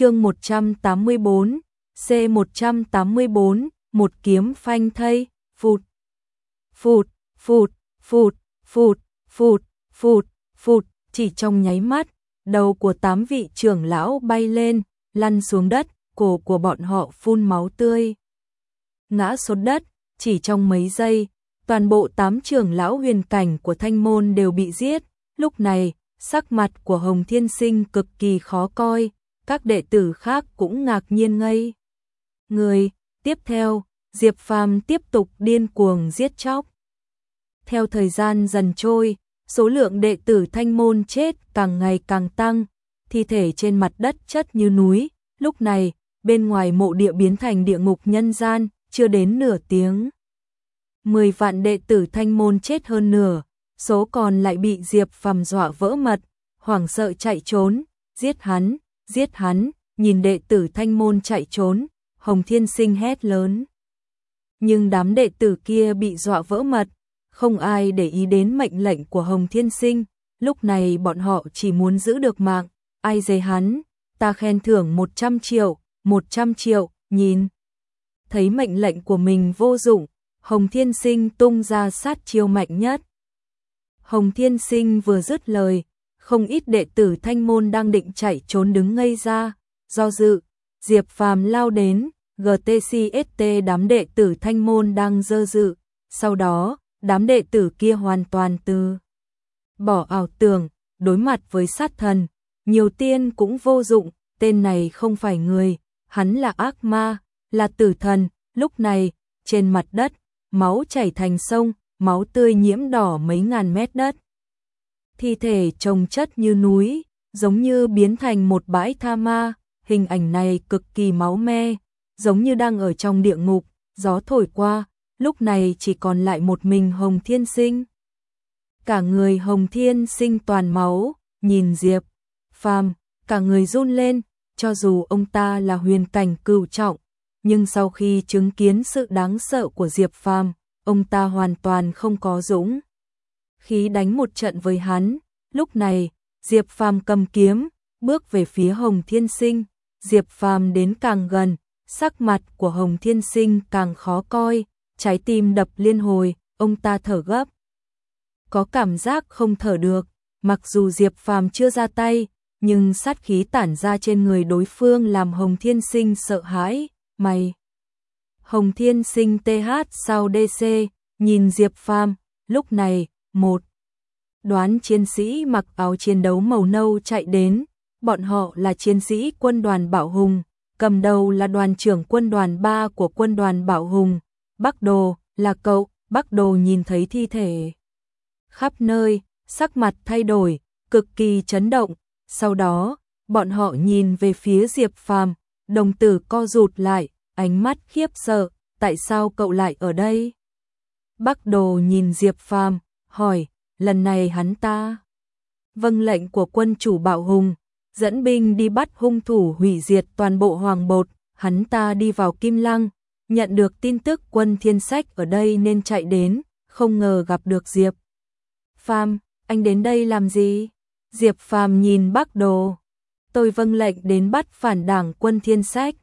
chương 184, C184, một kiếm phanh thây, phụt, phụt, phụt, phụt, phụt, phụt, phụt, phụt, chỉ trong nháy mắt, đầu của tám vị trưởng lão bay lên, lăn xuống đất, cổ của bọn họ phun máu tươi. Ngã xuống đất, chỉ trong mấy giây, toàn bộ tám trưởng lão huyền cảnh của thanh môn đều bị giết, lúc này, sắc mặt của Hồng Thiên Sinh cực kỳ khó coi, các đệ tử khác cũng ngạc nhiên ngây. Người, tiếp theo, Diệp Phàm tiếp tục điên cuồng giết chóc. Theo thời gian dần trôi, số lượng đệ tử thanh môn chết càng ngày càng tăng, thi thể trên mặt đất chất như núi, lúc này, bên ngoài mộ địa biến thành địa ngục nhân gian, chưa đến nửa tiếng. Mười vạn đệ tử thanh môn chết hơn nửa, số còn lại bị Diệp Phàm dọa vỡ mật, hoảng sợ chạy trốn, giết hắn, giết hắn, nhìn đệ tử thanh môn chạy trốn, Hồng Thiên Sinh hét lớn. Nhưng đám đệ tử kia bị dọa vỡ mật, không ai để ý đến mệnh lệnh của Hồng Thiên Sinh, lúc này bọn họ chỉ muốn giữ được mạng, ai dây hắn, ta khen thưởng 100 triệu, 100 triệu, nhìn. Thấy mệnh lệnh của mình vô dụng, Hồng Thiên Sinh tung ra sát chiêu mạnh nhất. Hồng Thiên Sinh vừa dứt lời, không ít đệ tử thanh môn đang định chạy trốn đứng ngây ra, do dự, Diệp Phàm lao đến, GTCST đám đệ tử thanh môn đang dơ dự, sau đó, đám đệ tử kia hoàn toàn từ bỏ ảo tưởng, đối mặt với sát thần, nhiều tiên cũng vô dụng, tên này không phải người, hắn là ác ma, là tử thần, lúc này, trên mặt đất, máu chảy thành sông, máu tươi nhiễm đỏ mấy ngàn mét đất thi thể trồng chất như núi, giống như biến thành một bãi tha ma, hình ảnh này cực kỳ máu me, giống như đang ở trong địa ngục, gió thổi qua, lúc này chỉ còn lại một mình Hồng Thiên Sinh. Cả người Hồng Thiên Sinh toàn máu, nhìn Diệp, Phàm, cả người run lên, cho dù ông ta là huyền cảnh cửu trọng, nhưng sau khi chứng kiến sự đáng sợ của Diệp Phàm, ông ta hoàn toàn không có dũng khí đánh một trận với hắn. Lúc này, Diệp Phàm cầm kiếm, bước về phía Hồng Thiên Sinh, Diệp Phàm đến càng gần, sắc mặt của Hồng Thiên Sinh càng khó coi, trái tim đập liên hồi, ông ta thở gấp. Có cảm giác không thở được, mặc dù Diệp Phàm chưa ra tay, nhưng sát khí tản ra trên người đối phương làm Hồng Thiên Sinh sợ hãi, mày. Hồng Thiên Sinh TH sau DC, nhìn Diệp Phàm, lúc này, một Đoán chiến sĩ mặc áo chiến đấu màu nâu chạy đến, bọn họ là chiến sĩ quân đoàn Bảo Hùng, cầm đầu là đoàn trưởng quân đoàn 3 của quân đoàn Bảo Hùng, Bắc Đồ, là cậu, Bắc Đồ nhìn thấy thi thể. Khắp nơi, sắc mặt thay đổi, cực kỳ chấn động, sau đó, bọn họ nhìn về phía Diệp Phàm, đồng tử co rụt lại, ánh mắt khiếp sợ, tại sao cậu lại ở đây? Bắc Đồ nhìn Diệp Phàm, hỏi, lần này hắn ta vâng lệnh của quân chủ bạo Hùng, dẫn binh đi bắt hung thủ hủy diệt toàn bộ hoàng bột, hắn ta đi vào Kim Lăng, nhận được tin tức quân thiên sách ở đây nên chạy đến, không ngờ gặp được Diệp. Phàm, anh đến đây làm gì? Diệp Phàm nhìn bác đồ. Tôi vâng lệnh đến bắt phản đảng quân thiên sách.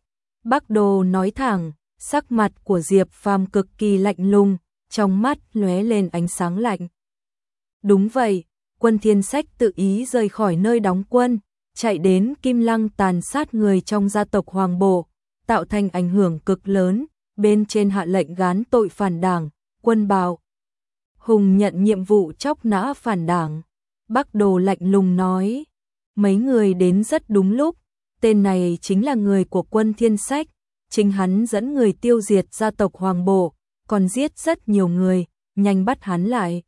Bác đồ nói thẳng, sắc mặt của Diệp Phàm cực kỳ lạnh lùng, trong mắt lóe lên ánh sáng lạnh. Đúng vậy, quân thiên sách tự ý rời khỏi nơi đóng quân, chạy đến Kim Lăng tàn sát người trong gia tộc Hoàng Bộ, tạo thành ảnh hưởng cực lớn, bên trên hạ lệnh gán tội phản đảng, quân bào. Hùng nhận nhiệm vụ chóc nã phản đảng. Bắc Đồ lạnh lùng nói, mấy người đến rất đúng lúc, tên này chính là người của quân thiên sách, chính hắn dẫn người tiêu diệt gia tộc Hoàng Bộ, còn giết rất nhiều người, nhanh bắt hắn lại.